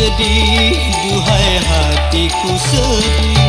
sedih. Duhai hatiku sedih